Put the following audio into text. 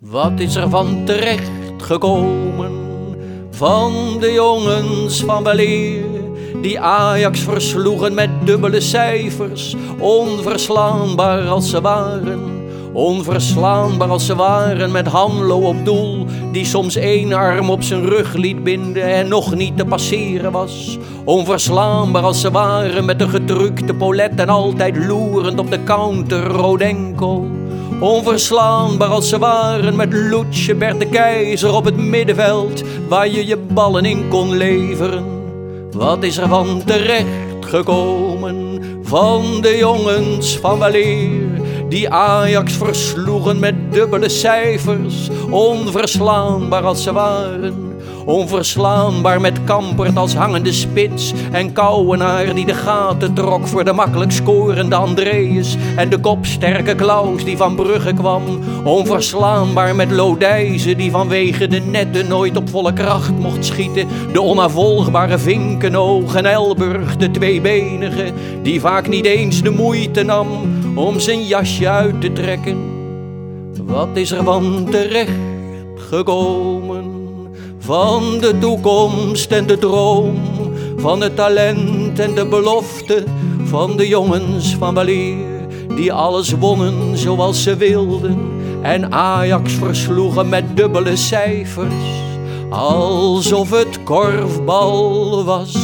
Wat is er van terecht gekomen van de jongens van weleer die Ajax versloegen met dubbele cijfers, onverslaanbaar als ze waren. Onverslaanbaar als ze waren met Hanlo op doel, die soms één arm op zijn rug liet binden en nog niet te passeren was. Onverslaanbaar als ze waren met de gedrukte polet en altijd loerend op de counter Rodenko. Onverslaanbaar als ze waren met Loetje Bert de Keizer op het middenveld, waar je je ballen in kon leveren. Wat is er van terecht gekomen van de jongens van weleer, die Ajax versloegen met dubbele cijfers, onverslaanbaar als ze waren. Onverslaanbaar met Kampert als hangende spits. En Kouwenaar die de gaten trok voor de makkelijk scorende Andreas. En de kopsterke Klaus die van Brugge kwam. Onverslaanbaar met Lodijzen die vanwege de netten nooit op volle kracht mocht schieten. De onafvolgbare Vinkenoog en Elburg, de tweebenige. Die vaak niet eens de moeite nam om zijn jasje uit te trekken. Wat is er van terecht gekomen? Van de toekomst en de droom, van het talent en de belofte van de jongens van weleer, die alles wonnen zoals ze wilden en Ajax versloegen met dubbele cijfers, alsof het korfbal was.